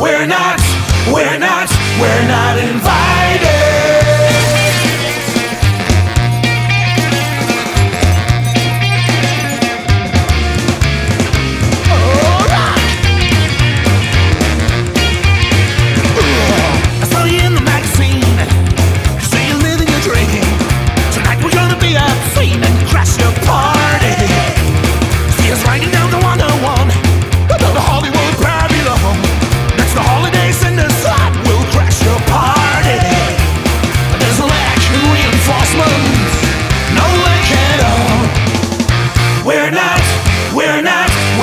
We're not, we're not, we're not invited.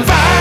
vai.